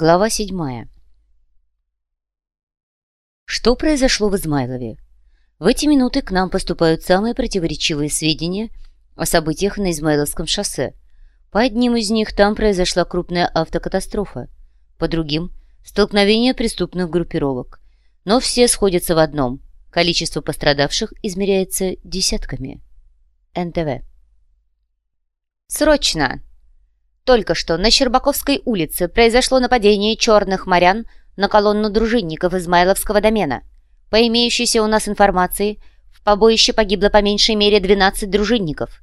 Глава седьмая. Что произошло в Измайлове? В эти минуты к нам поступают самые противоречивые сведения о событиях на Измайловском шоссе. По одним из них там произошла крупная автокатастрофа, по другим – столкновение преступных группировок. Но все сходятся в одном – количество пострадавших измеряется десятками. НТВ. Срочно! Только что на Щербаковской улице произошло нападение черных морян на колонну дружинников Измайловского домена. По имеющейся у нас информации, в побоище погибло по меньшей мере 12 дружинников.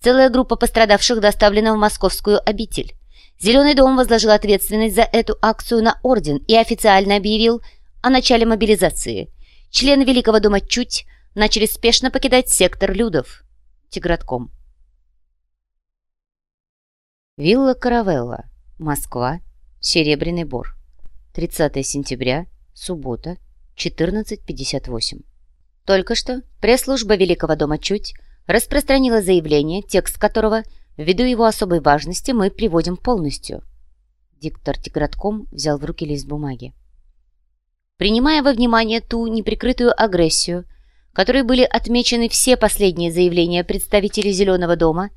Целая группа пострадавших доставлена в московскую обитель. Зеленый дом возложил ответственность за эту акцию на орден и официально объявил о начале мобилизации. Члены Великого дома чуть начали спешно покидать сектор Людов. Тигратком. Вилла Каравелла, Москва, Серебряный Бор. 30 сентября, суббота, 14.58. Только что пресс-служба Великого дома Чуть распространила заявление, текст которого, ввиду его особой важности, мы приводим полностью. Диктор Тигратком взял в руки лист бумаги. Принимая во внимание ту неприкрытую агрессию, которой были отмечены все последние заявления представителей Зеленого дома,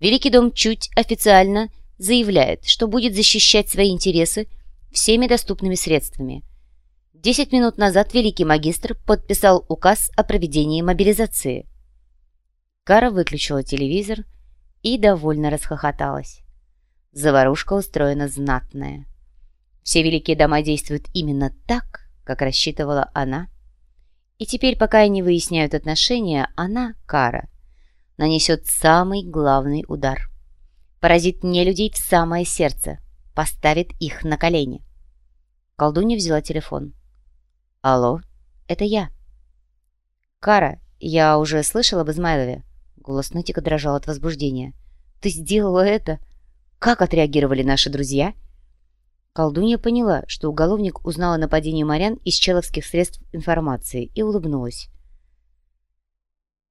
Великий дом чуть официально заявляет, что будет защищать свои интересы всеми доступными средствами. Десять минут назад великий магистр подписал указ о проведении мобилизации. Кара выключила телевизор и довольно расхохоталась. Заварушка устроена знатная. Все великие дома действуют именно так, как рассчитывала она. И теперь, пока они выясняют отношения, она, Кара, нанесет самый главный удар. Поразит не людей в самое сердце, поставит их на колени. Колдунья взяла телефон. «Алло, это я». «Кара, я уже слышала об Измайлове». Голос Нытика дрожал от возбуждения. «Ты сделала это? Как отреагировали наши друзья?» Колдунья поняла, что уголовник узнал о нападении морян из человских средств информации и улыбнулась.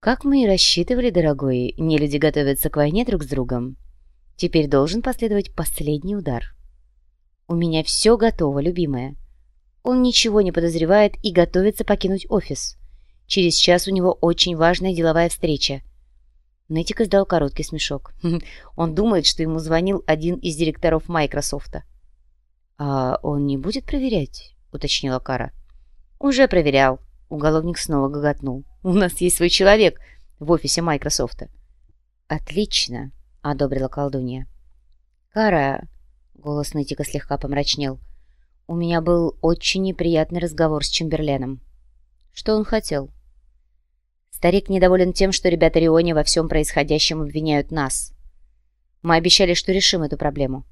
Как мы и рассчитывали, дорогой, нелюди готовятся к войне друг с другом. Теперь должен последовать последний удар. У меня все готово, любимая. Он ничего не подозревает и готовится покинуть офис. Через час у него очень важная деловая встреча. Нетик издал короткий смешок. Он думает, что ему звонил один из директоров Майкрософта. «А он не будет проверять?» — уточнила Кара. «Уже проверял». Уголовник снова гоготнул. У нас есть свой человек в офисе Майкрософта». «Отлично», — одобрила колдунья. «Кара...» — голос Нытика слегка помрачнел. «У меня был очень неприятный разговор с Чемберленом». «Что он хотел?» «Старик недоволен тем, что ребята Риони во всем происходящем обвиняют нас. Мы обещали, что решим эту проблему».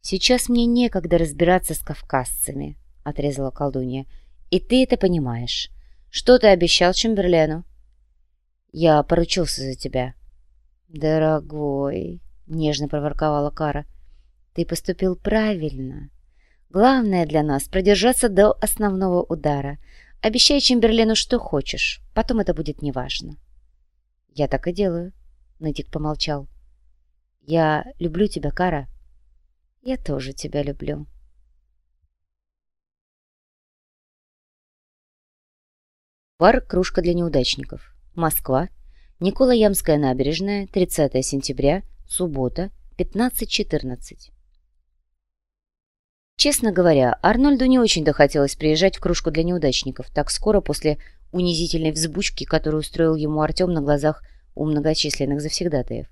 «Сейчас мне некогда разбираться с кавказцами», — отрезала колдунья. «И ты это понимаешь. Что ты обещал Чемберлену?» «Я поручился за тебя». «Дорогой», — нежно проворковала Кара, — «ты поступил правильно. Главное для нас — продержаться до основного удара. Обещай Чемберлену, что хочешь, потом это будет неважно». «Я так и делаю», — Нытик помолчал. «Я люблю тебя, Кара». «Я тоже тебя люблю». Бар «Кружка для неудачников». Москва. Николаямская набережная. 30 сентября. Суббота. 15.14. Честно говоря, Арнольду не очень-то хотелось приезжать в «Кружку для неудачников» так скоро после унизительной взбучки, которую устроил ему Артем на глазах у многочисленных завсегдатаев.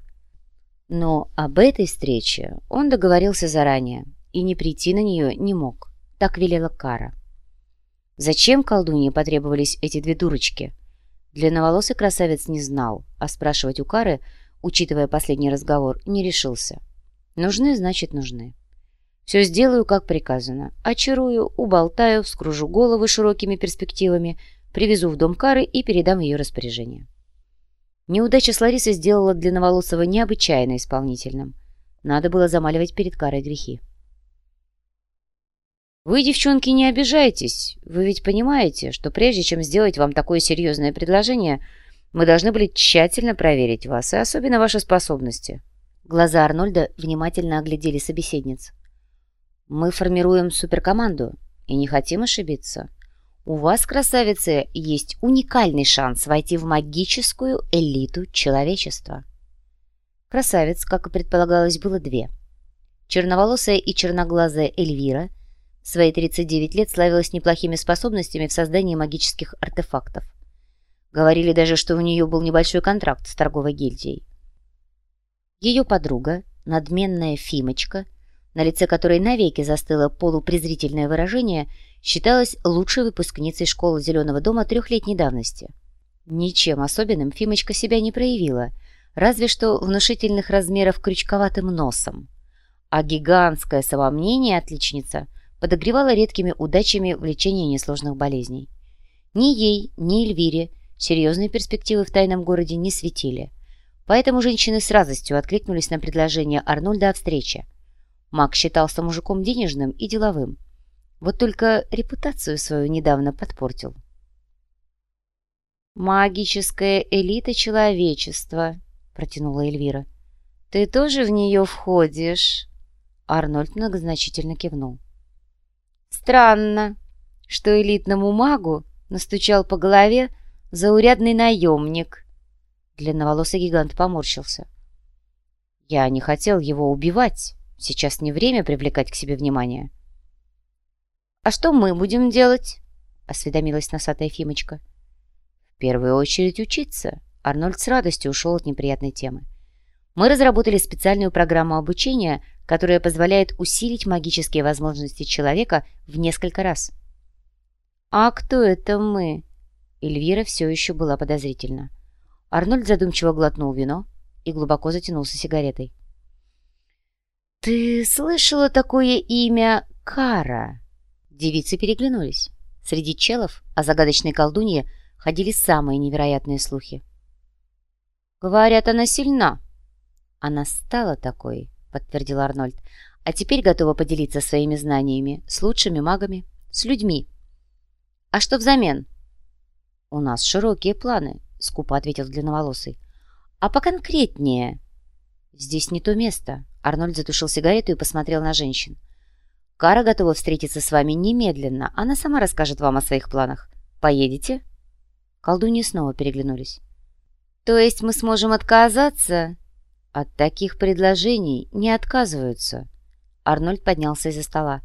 Но об этой встрече он договорился заранее и не прийти на нее не мог. Так велела Кара. Зачем колдунье потребовались эти две дурочки? Длинноволосый красавец не знал, а спрашивать у Кары, учитывая последний разговор, не решился. Нужны, значит, нужны. Все сделаю, как приказано. Очарую, уболтаю, вскружу головы широкими перспективами, привезу в дом Кары и передам ее распоряжение. Неудача с Ларисой сделала Длинноволосого необычайно исполнительным. Надо было замаливать перед Карой грехи. Вы, девчонки, не обижайтесь. Вы ведь понимаете, что прежде чем сделать вам такое серьезное предложение, мы должны были тщательно проверить вас, и особенно ваши способности. Глаза Арнольда внимательно оглядели собеседниц. Мы формируем суперкоманду и не хотим ошибиться. У вас, красавицы, есть уникальный шанс войти в магическую элиту человечества. Красавиц, как и предполагалось, было две. Черноволосая и черноглазая Эльвира свои 39 лет славилась неплохими способностями в создании магических артефактов. Говорили даже, что у нее был небольшой контракт с торговой гильдией. Ее подруга, надменная Фимочка, на лице которой навеки застыло полупрезрительное выражение, считалась лучшей выпускницей школы Зеленого дома трехлетней давности. Ничем особенным Фимочка себя не проявила, разве что внушительных размеров крючковатым носом. А гигантское самомнение отличница подогревала редкими удачами в лечении несложных болезней. Ни ей, ни Эльвире серьезные перспективы в тайном городе не светили – Поэтому женщины с радостью откликнулись на предложение Арнольда о встрече. Мак считался мужиком денежным и деловым. Вот только репутацию свою недавно подпортил. «Магическая элита человечества», — протянула Эльвира. «Ты тоже в нее входишь?» Арнольд многозначительно кивнул. «Странно, что элитному магу настучал по голове заурядный наемник», Длинноволосый гигант поморщился. «Я не хотел его убивать. Сейчас не время привлекать к себе внимание». «А что мы будем делать?» — осведомилась носатая Фимочка. «В первую очередь учиться». Арнольд с радостью ушел от неприятной темы. «Мы разработали специальную программу обучения, которая позволяет усилить магические возможности человека в несколько раз». «А кто это мы?» Эльвира все еще была подозрительна. Арнольд задумчиво глотнул вино и глубоко затянулся сигаретой. «Ты слышала такое имя Кара?» Девицы переглянулись. Среди челов о загадочной колдунье ходили самые невероятные слухи. «Говорят, она сильна». «Она стала такой», — подтвердил Арнольд, «а теперь готова поделиться своими знаниями с лучшими магами, с людьми». «А что взамен?» «У нас широкие планы», — скупо ответил длинноволосый. «А поконкретнее?» «Здесь не то место». Арнольд затушил сигарету и посмотрел на женщин. «Кара готова встретиться с вами немедленно. Она сама расскажет вам о своих планах. Поедете?» Колдуньи снова переглянулись. «То есть мы сможем отказаться?» «От таких предложений не отказываются». Арнольд поднялся из-за стола.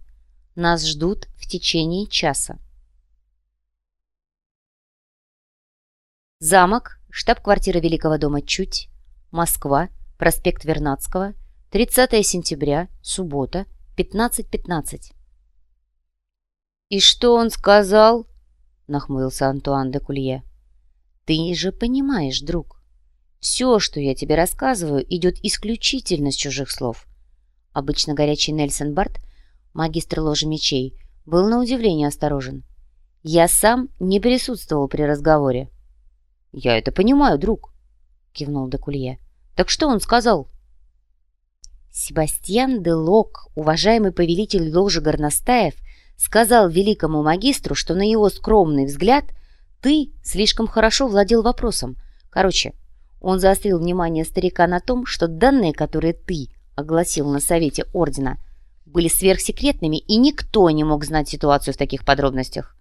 «Нас ждут в течение часа». Замок, штаб-квартира Великого дома Чуть, Москва, проспект Вернадского, 30 сентября, суббота, 15.15. .15. «И что он сказал?» — нахмурился Антуан де Кулье. «Ты же понимаешь, друг, все, что я тебе рассказываю, идет исключительно с чужих слов». Обычно горячий Нельсон Барт, магистр ложи мечей, был на удивление осторожен. «Я сам не присутствовал при разговоре». «Я это понимаю, друг», — кивнул Декулье. «Так что он сказал?» Себастьян де Лок, уважаемый повелитель ложи горностаев, сказал великому магистру, что на его скромный взгляд ты слишком хорошо владел вопросом. Короче, он заострил внимание старика на том, что данные, которые ты огласил на совете ордена, были сверхсекретными, и никто не мог знать ситуацию в таких подробностях.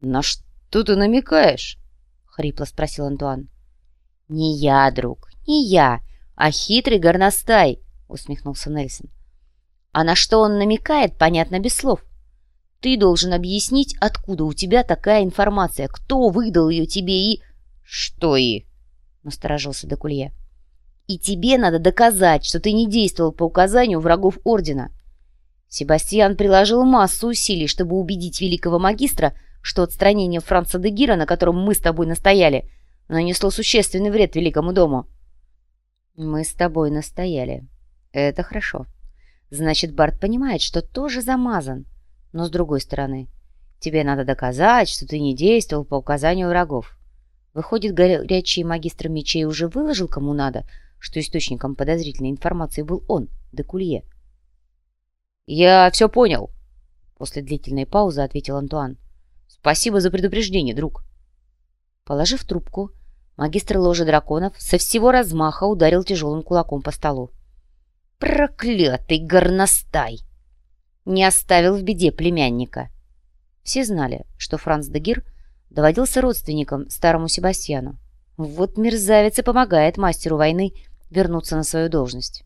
«На что ты намекаешь?» — хрипло спросил Антуан. «Не я, друг, не я, а хитрый горностай», — усмехнулся Нельсон. «А на что он намекает, понятно без слов. Ты должен объяснить, откуда у тебя такая информация, кто выдал ее тебе и...» «Что и?» — насторожился Декулье. «И тебе надо доказать, что ты не действовал по указанию врагов Ордена». Себастьян приложил массу усилий, чтобы убедить великого магистра, что отстранение Франца де Гира, на котором мы с тобой настояли, нанесло существенный вред великому дому. Мы с тобой настояли. Это хорошо. Значит, Барт понимает, что тоже замазан. Но с другой стороны, тебе надо доказать, что ты не действовал по указанию врагов. Выходит, горячий магистр мечей уже выложил кому надо, что источником подозрительной информации был он, Декулье. «Я все понял», — после длительной паузы ответил Антуан. Спасибо за предупреждение, друг. Положив трубку, магистр ложи драконов со всего размаха ударил тяжелым кулаком по столу. «Проклятый горностай!» не оставил в беде племянника. Все знали, что Франц Дегир доводился родственником старому Себастьяну. Вот мерзавец и помогает мастеру войны вернуться на свою должность.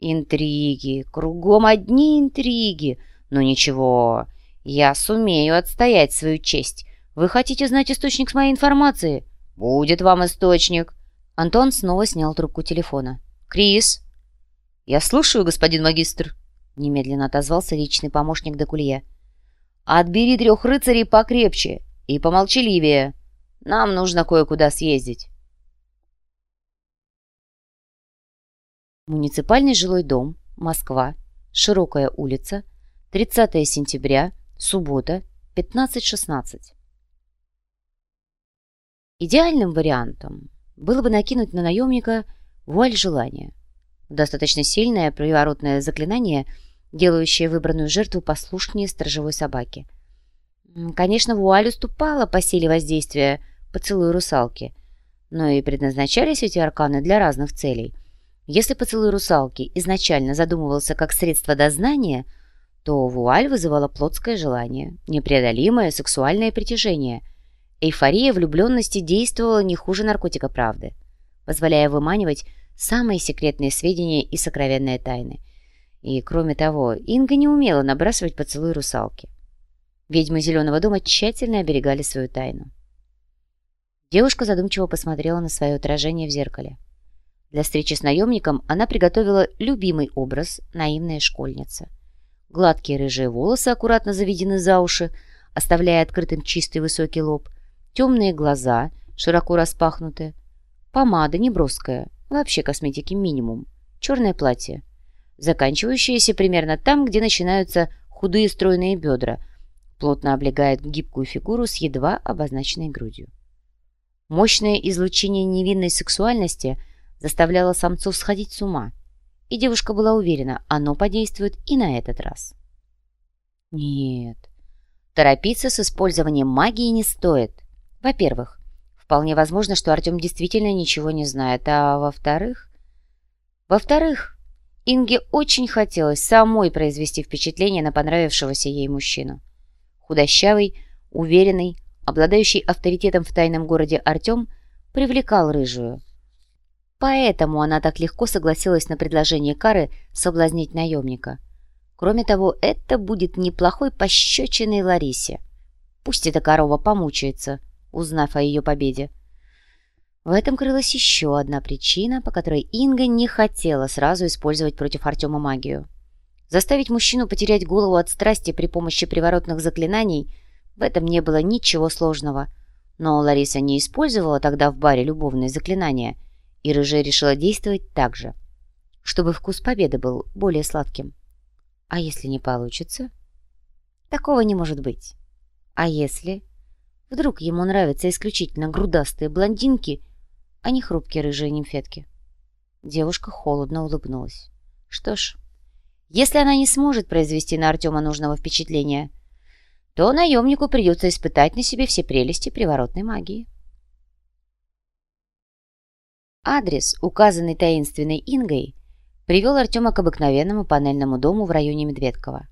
Интриги, кругом одни интриги. Но ничего, я сумею отстоять свою честь. Вы хотите знать источник с моей информации? Будет вам источник. Антон снова снял трубку телефона. «Крис!» «Я слушаю, господин магистр», — немедленно отозвался личный помощник Декулье. «Отбери трех рыцарей покрепче и помолчаливее. Нам нужно кое-куда съездить». Муниципальный жилой дом, Москва, Широкая улица, 30 сентября, суббота, 15.16. Идеальным вариантом было бы накинуть на наемника вуаль желания. Достаточно сильное приворотное заклинание, делающее выбранную жертву послушнее сторожевой собаки. Конечно, вуаль уступала по силе воздействия поцелуя русалки, но и предназначались эти арканы для разных целей – если поцелуй русалки изначально задумывался как средство дознания, то вуаль вызывала плотское желание, непреодолимое сексуальное притяжение. Эйфория влюбленности действовала не хуже наркотика правды, позволяя выманивать самые секретные сведения и сокровенные тайны. И, кроме того, Инга не умела набрасывать поцелуй русалки. Ведьмы Зеленого дома тщательно оберегали свою тайну. Девушка задумчиво посмотрела на свое отражение в зеркале. Для встречи с наемником она приготовила любимый образ наивная школьница. Гладкие рыжие волосы аккуратно заведены за уши, оставляя открытым чистый высокий лоб, темные глаза, широко распахнуты, помада неброская, вообще косметики минимум, черное платье, заканчивающееся примерно там, где начинаются худые стройные бедра, плотно облегает гибкую фигуру с едва обозначенной грудью. Мощное излучение невинной сексуальности – заставляло самцов сходить с ума, и девушка была уверена, оно подействует и на этот раз. Нет, торопиться с использованием магии не стоит. Во-первых, вполне возможно, что Артем действительно ничего не знает, а во-вторых... Во-вторых, Инге очень хотелось самой произвести впечатление на понравившегося ей мужчину. Худощавый, уверенный, обладающий авторитетом в тайном городе Артем привлекал рыжую – Поэтому она так легко согласилась на предложение Кары соблазнить наемника. Кроме того, это будет неплохой пощечиной Ларисе. Пусть эта корова помучается, узнав о ее победе. В этом крылась еще одна причина, по которой Инга не хотела сразу использовать против Артема магию. Заставить мужчину потерять голову от страсти при помощи приворотных заклинаний в этом не было ничего сложного. Но Лариса не использовала тогда в баре любовные заклинания – и Рыжая решила действовать так же, чтобы вкус победы был более сладким. А если не получится? Такого не может быть. А если... Вдруг ему нравятся исключительно грудастые блондинки, а не хрупкие рыжие нимфетки? Девушка холодно улыбнулась. Что ж, если она не сможет произвести на Артема нужного впечатления, то наемнику придется испытать на себе все прелести приворотной магии. Адрес, указанный таинственной Ингой, привел Артема к обыкновенному панельному дому в районе Медведкова.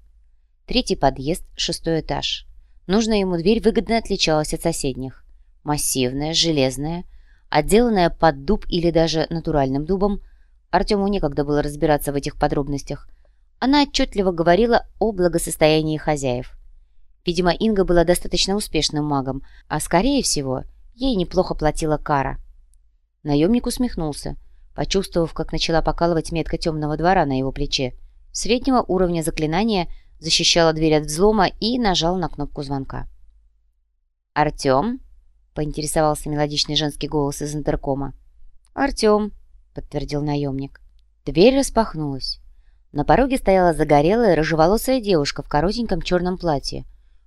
Третий подъезд, шестой этаж. Нужная ему дверь выгодно отличалась от соседних. Массивная, железная, отделанная под дуб или даже натуральным дубом, Артему некогда было разбираться в этих подробностях. Она отчетливо говорила о благосостоянии хозяев. Видимо, Инга была достаточно успешным магом, а, скорее всего, ей неплохо платила кара. Наемник усмехнулся, почувствовав, как начала покалывать метка темного двора на его плече. Среднего уровня заклинания защищала дверь от взлома и нажал на кнопку звонка. «Артем?» — поинтересовался мелодичный женский голос из интеркома. «Артем», — подтвердил наемник. Дверь распахнулась. На пороге стояла загорелая, рыжеволосая девушка в коротеньком черном платье.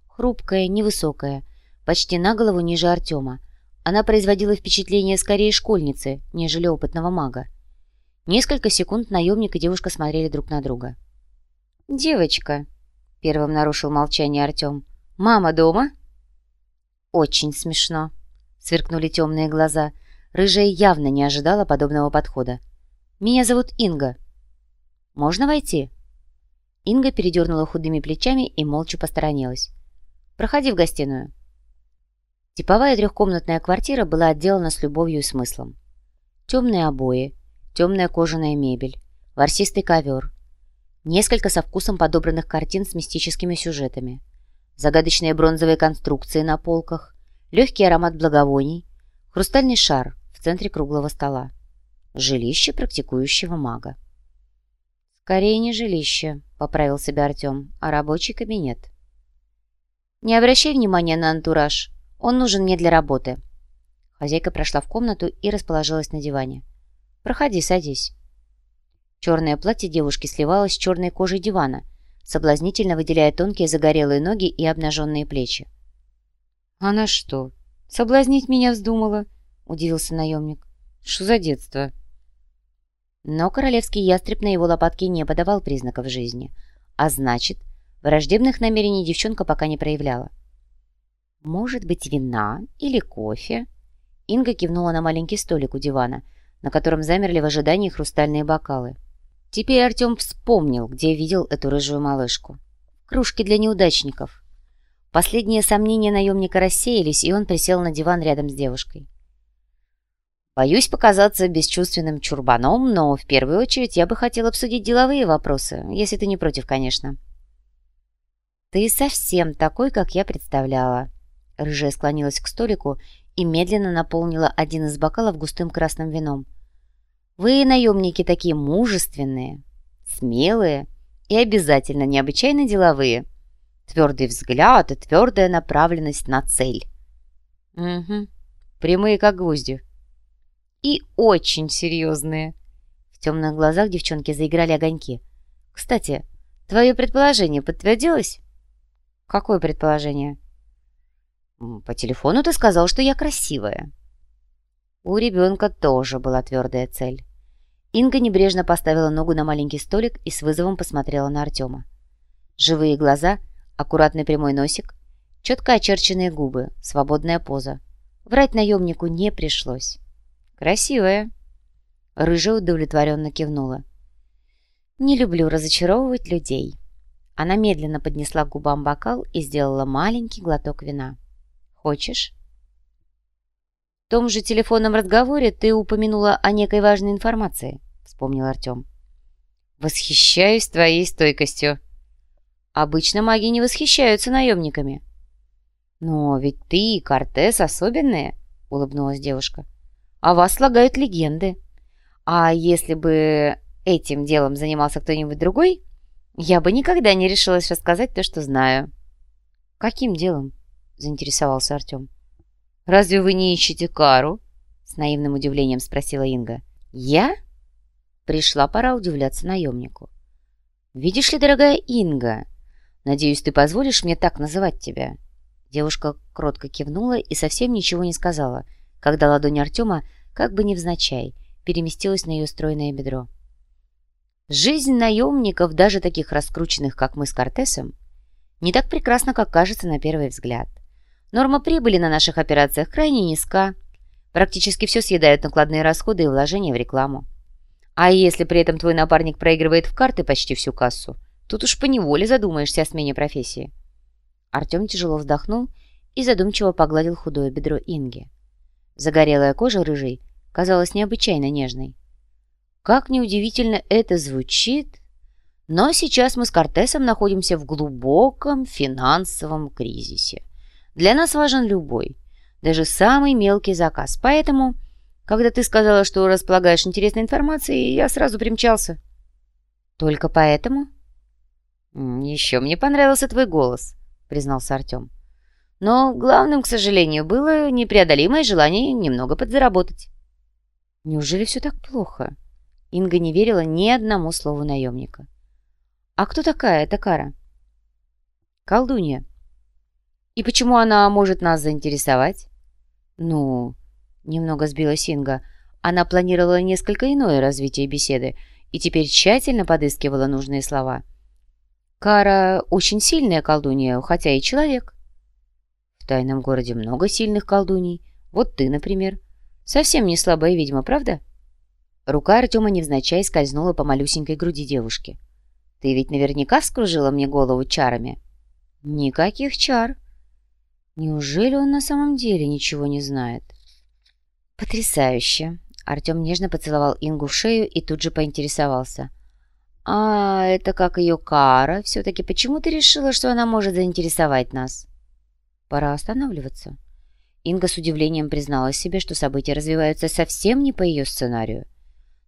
Хрупкая, невысокая, почти на голову ниже Артема, она производила впечатление скорее школьницы, нежели опытного мага. Несколько секунд наемник и девушка смотрели друг на друга. «Девочка», — первым нарушил молчание Артем, — «мама дома?» «Очень смешно», — сверкнули темные глаза. Рыжая явно не ожидала подобного подхода. «Меня зовут Инга». «Можно войти?» Инга передернула худыми плечами и молча посторонилась. «Проходи в гостиную». Типовая трехкомнатная квартира была отделана с любовью и смыслом. Темные обои, темная кожаная мебель, ворсистый ковер, несколько со вкусом подобранных картин с мистическими сюжетами, загадочные бронзовые конструкции на полках, легкий аромат благовоний, хрустальный шар в центре круглого стола. Жилище практикующего мага. «Скорее не жилище», — поправил себя Артем, — «а рабочий кабинет». «Не обращай внимания на антураж. Он нужен мне для работы». Хозяйка прошла в комнату и расположилась на диване. «Проходи, садись». Черное платье девушки сливалось с черной кожей дивана, соблазнительно выделяя тонкие загорелые ноги и обнаженные плечи. «Она что, соблазнить меня вздумала?» — удивился наемник. «Что за детство?» Но королевский ястреб на его лопатке не подавал признаков жизни, а значит, враждебных намерений девчонка пока не проявляла. «Может быть, вина или кофе?» Инга кивнула на маленький столик у дивана, на котором замерли в ожидании хрустальные бокалы. Теперь Артем вспомнил, где видел эту рыжую малышку. Кружки для неудачников. Последние сомнения наемника рассеялись, и он присел на диван рядом с девушкой. Боюсь показаться бесчувственным чурбаном, но в первую очередь я бы хотел обсудить деловые вопросы, если ты не против, конечно. Ты совсем такой, как я представляла. Рыжая склонилась к столику и медленно наполнила один из бокалов густым красным вином. Вы, наемники, такие мужественные, смелые и обязательно необычайно деловые. Твердый взгляд и твердая направленность на цель. Угу, прямые как гвозди. И очень серьезные. В темных глазах девчонки заиграли огоньки. Кстати, твое предположение подтвердилось? Какое предположение? По телефону ты сказал, что я красивая. У ребенка тоже была твердая цель. Инга небрежно поставила ногу на маленький столик и с вызовом посмотрела на Артема. Живые глаза, аккуратный прямой носик, четко очерченные губы, свободная поза. Врать наемнику не пришлось. «Красивая!» Рыжая удовлетворенно кивнула. «Не люблю разочаровывать людей». Она медленно поднесла к губам бокал и сделала маленький глоток вина. «Хочешь?» «В том же телефонном разговоре ты упомянула о некой важной информации», — вспомнил Артем. «Восхищаюсь твоей стойкостью». «Обычно маги не восхищаются наемниками». «Но ведь ты и Кортес особенные», — улыбнулась девушка. «О вас слагают легенды. А если бы этим делом занимался кто-нибудь другой, я бы никогда не решилась рассказать то, что знаю». «Каким делом?» — заинтересовался Артем. «Разве вы не ищете Кару?» С наивным удивлением спросила Инга. «Я?» Пришла пора удивляться наемнику. «Видишь ли, дорогая Инга, надеюсь, ты позволишь мне так называть тебя?» Девушка кротко кивнула и совсем ничего не сказала, когда ладонь Артема, как бы невзначай, переместилась на ее стройное бедро. Жизнь наемников, даже таких раскрученных, как мы с Кортесом, не так прекрасна, как кажется на первый взгляд. Норма прибыли на наших операциях крайне низка. Практически все съедают накладные расходы и вложения в рекламу. А если при этом твой напарник проигрывает в карты почти всю кассу, тут уж поневоле задумаешься о смене профессии. Артем тяжело вздохнул и задумчиво погладил худое бедро Инги. Загорелая кожа рыжей казалась необычайно нежной. Как неудивительно это звучит, но сейчас мы с Кортесом находимся в глубоком финансовом кризисе. Для нас важен любой, даже самый мелкий заказ. Поэтому, когда ты сказала, что располагаешь интересной информацией, я сразу примчался. Только поэтому? Еще мне понравился твой голос, признался Артем. Но главным, к сожалению, было непреодолимое желание немного подзаработать. Неужели все так плохо? Инга не верила ни одному слову наемника. А кто такая эта Кара? Колдунья. И почему она может нас заинтересовать? Ну, немного сбила Синга. Она планировала несколько иное развитие беседы и теперь тщательно подыскивала нужные слова. Кара очень сильная колдунья, хотя и человек. В тайном городе много сильных колдуней. Вот ты, например. Совсем не слабая ведьма, правда? Рука Артема невзначай скользнула по малюсенькой груди девушки. Ты ведь наверняка вскружила мне голову чарами. Никаких чар. Неужели он на самом деле ничего не знает? Потрясающе. Артем нежно поцеловал Ингу в шею и тут же поинтересовался. «А это как ее кара? Все-таки почему ты решила, что она может заинтересовать нас?» «Пора останавливаться». Инга с удивлением призналась себе, что события развиваются совсем не по ее сценарию.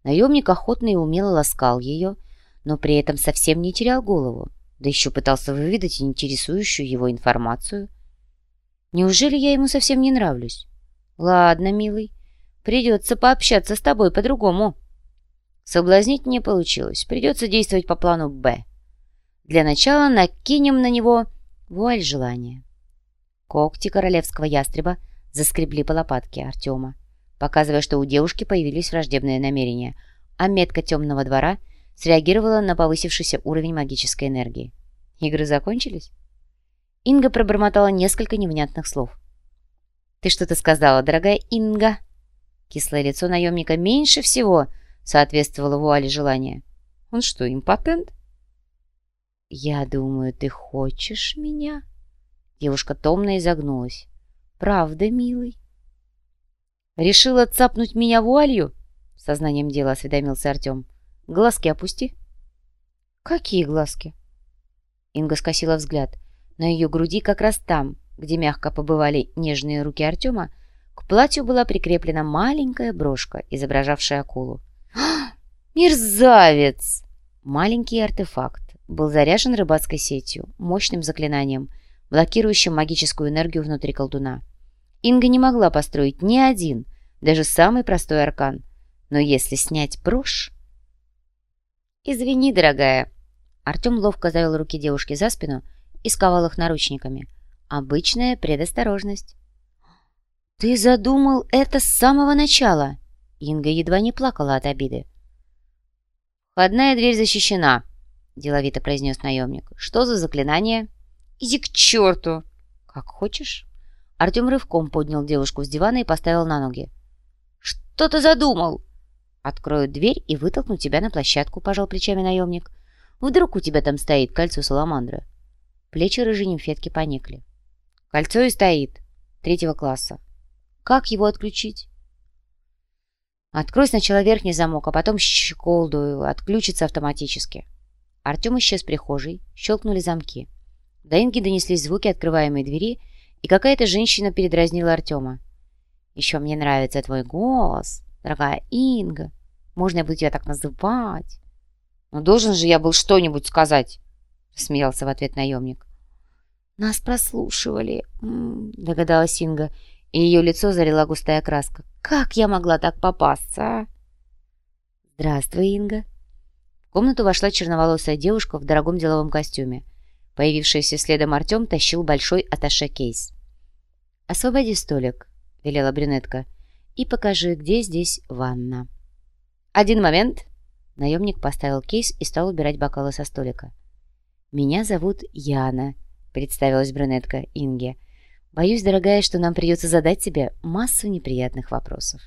Наемник охотно и умело ласкал ее, но при этом совсем не терял голову, да еще пытался выведать интересующую его информацию. «Неужели я ему совсем не нравлюсь?» «Ладно, милый, придется пообщаться с тобой по-другому». Соблазнить не получилось, придется действовать по плану «Б». Для начала накинем на него вуаль желания. Когти королевского ястреба заскребли по лопатке Артема, показывая, что у девушки появились враждебные намерения, а метка темного двора среагировала на повысившийся уровень магической энергии. Игры закончились? Инга пробормотала несколько невнятных слов. «Ты что-то сказала, дорогая Инга?» Кислое лицо наемника меньше всего соответствовало вуале желания. «Он что, импотент?» «Я думаю, ты хочешь меня?» Девушка томно изогнулась. «Правда, милый?» «Решила цапнуть меня вуалью?» Сознанием дела осведомился Артем. «Глазки опусти». «Какие глазки?» Инга скосила взгляд. На ее груди как раз там, где мягко побывали нежные руки Артема, к платью была прикреплена маленькая брошка, изображавшая акулу. «Мерзавец!» Маленький артефакт был заряжен рыбацкой сетью, мощным заклинанием, блокирующим магическую энергию внутри колдуна. Инга не могла построить ни один, даже самый простой аркан. Но если снять брошь... «Извини, дорогая». Артем ловко завел руки девушки за спину и сковал их наручниками. Обычная предосторожность. «Ты задумал это с самого начала!» Инга едва не плакала от обиды. «Входная дверь защищена», — деловито произнес наемник. «Что за заклинание?» «Иди к черту!» «Как хочешь». Артем рывком поднял девушку с дивана и поставил на ноги. «Что ты задумал?» «Открою дверь и вытолкну тебя на площадку», — пожал плечами наемник. «Вдруг у тебя там стоит кольцо саламандры?» Плечи рыжей нимфетки поникли. «Кольцо и стоит. Третьего класса. Как его отключить?» «Открой сначала верхний замок, а потом щеколду. Отключится автоматически». Артем исчез в прихожей, щелкнули замки. До Инги донеслись звуки открываемой двери, и какая-то женщина передразнила Артема. «Еще мне нравится твой голос, дорогая Инга. Можно я буду тебя так называть?» «Ну, должен же я был что-нибудь сказать!» Смеялся в ответ наемник. «Нас прослушивали», — догадалась Инга, и ее лицо залила густая краска. «Как я могла так попасться, а?» «Здравствуй, Инга». В комнату вошла черноволосая девушка в дорогом деловом костюме. Появившийся следом Артем тащил большой аташе-кейс. «Освободи столик», — велела брюнетка, — «и покажи, где здесь ванна». «Один момент!» Наемник поставил кейс и стал убирать бокалы со столика. «Меня зовут Яна», — представилась брюнетка Инге. «Боюсь, дорогая, что нам придется задать тебе массу неприятных вопросов».